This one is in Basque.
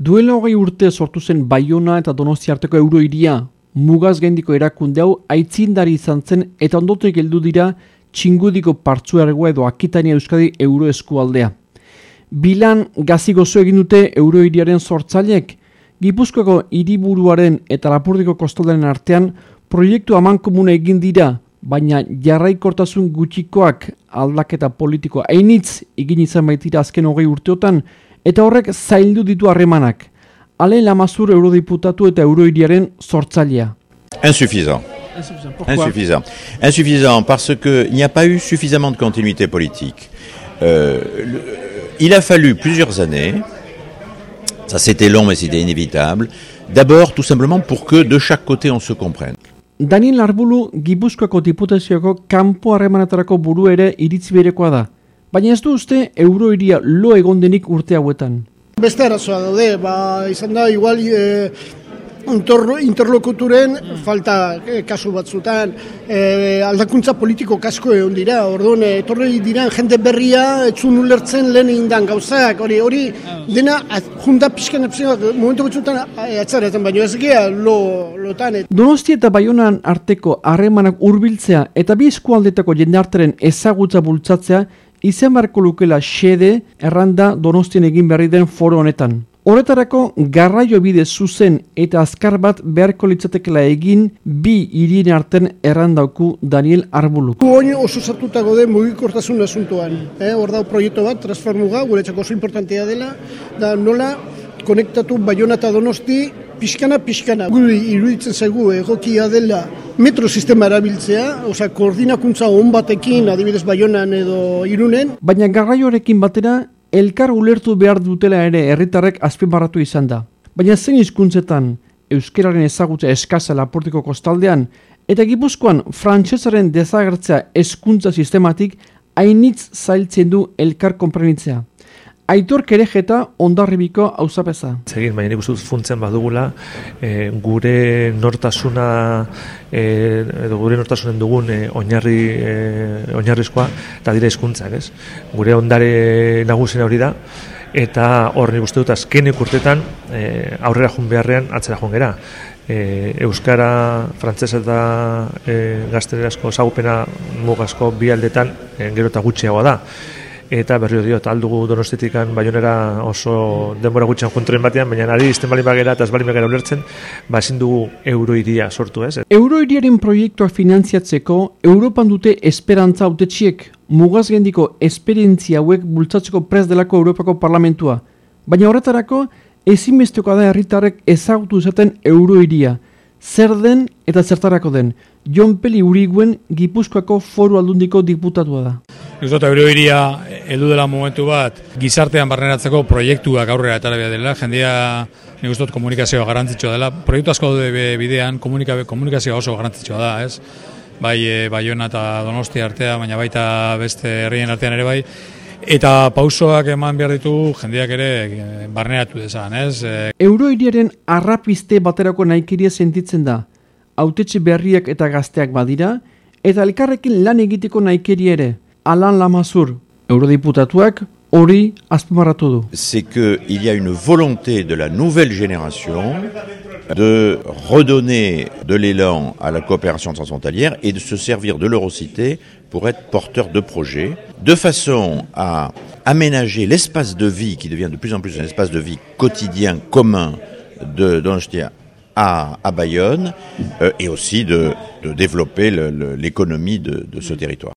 Duela hogei urte sortu zen Baiona eta Donostia arteko euroiria, mugaz gendiko erakunde hau aitzindari izan zen eta ondotek heldu dira txingudiko partzuergoa edo akitania euskadi euro eskualdea. Bilan gazi gozo egin dute euroiriaren sortzaileek, Gipuzkoako hiriburuaren eta Lapurdiko kostaldaren artean proiektu aman komune egin dira, baina jarraikortasun gutxikoak aldaketa politikoa hainitz egin izan baitira azken hogei urteotan, eta horrek zaildu ditu harremanak. Ale Lamazur eurodiputatu eta euroiriaren sortzailea. Insuffisant. Insuffisant. Insuffisant parce qu'il n'y a pas eu suffisamment de continuité politique. Euh, le, il a fallu plusieurs années, ça c'était long mais c'était inévitable, d'abord tout simplement pour que de chaque côté on se comprenne. Daniel Arbulu Gipuzkoako diputazioako kanpo harremanetarako buru ere iritzi berekoa da. Baina ez du uste euroiria lo egon denik urte hauetan. Beste arazoa daude, ba, izan da, igual e, interlokuturen falta e, kasu batzutan, e, aldakuntza politiko kasko egon dira, orduan, etorri dira jende berria, etzun ulertzen lehen indan gauzak, hori, hori, dena, junta pixkan momentu batzutan atzaretan, baina ez gea lo, lotan. Donosti eta Baionan arteko harremanak hurbiltzea eta bi eskualdetako jendartaren ezagutza bultzatzea, izan barko lukela xede erranda donostien egin berri den foro honetan. Horretarako garraio bide zuzen eta azkar bat beharko litzatekela egin bi irien arten errandauku Daniel Arbulu. Hoi oso zartutago den mugikortasun asuntoan. Eh? Hor da proiektu bat, transfermuga, gure txako oso importantea dela, da nola konektatu Bayona eta Donosti pixkana pixkana. Guri iruditzen zaigu egokia dela metro sistema erabiltzea, osea koordinakuntza on batekin, adibidez Baionan edo Irunen. Baina garraioarekin batera elkar ulertu behar dutela ere herritarrek azpimarratu izan da. Baina zein hizkuntzetan euskeraren ezagutza eskaza laportiko kostaldean eta Gipuzkoan frantsesaren desagertzea hezkuntza sistematik hainitz zailtzen du elkar konprenitzea. Aitor kerejeta ondarribiko auzapeza. Zegin, baina nik funtzen badugula, e, gure nortasuna, e, edo gure nortasunen dugun e, oinarri, e, oinarrizkoa, eta dire hizkuntzak ez? Gure ondare nagusena hori da, eta horri guzti dut azkenek urtetan e, aurrera jun beharrean atzera jun gera. E, Euskara, frantzesa eta e, gaztelerazko zagupena mugazko bi aldetan e, gero eta gutxiagoa da eta berrio dio, aldugu donostetikan baionera oso denbora gutxan juntoren batean, baina ari izten bali bagera eta ez bali bagera ulertzen, ba ezin dugu euroiria sortu ez. Euroiriaren proiektua finantziatzeko Europan dute esperantza autetxiek, mugaz gendiko esperientzia hauek bultzatzeko prez delako Europako parlamentua. Baina horretarako, ezinbesteko da herritarrek ezagutu zaten euroiria. Zer den eta zertarako den. Jon Peli Uriguen Gipuzkoako foru aldundiko diputatua da. Nik dut, euroiria heldu dela momentu bat gizartean barneratzeko proiektuak aurrera eta dela, jendea nik dut komunikazioa garantzitsua dela. Proiektu asko dute bidean komunikazioa oso garantzitsua da, ez? Bai, e, Baiona eta Donostia artea, baina baita beste herrien artean ere bai. Eta pausoak eman behar ditu jendeak ere e, barneratu dezan, ez? E, euroiriaren arrapiste baterako nahikiria sentitzen da. Autetxe berriak eta gazteak badira, eta elkarrekin lan egiteko naikeri ere. Alain Lamassur, eurodiputatuak, hori azpimarratu. C'est qu'il y a une volonté de la nouvelle génération de redonner de l'élan à la coopération transfrontalière et de se servir de l'Eurocité pour être porteur de projets, de façon à aménager l'espace de vie qui devient de plus en plus un espace de vie quotidien commun de Donostia à, à Bayonne euh, et aussi de, de développer l'économie de, de ce territoire.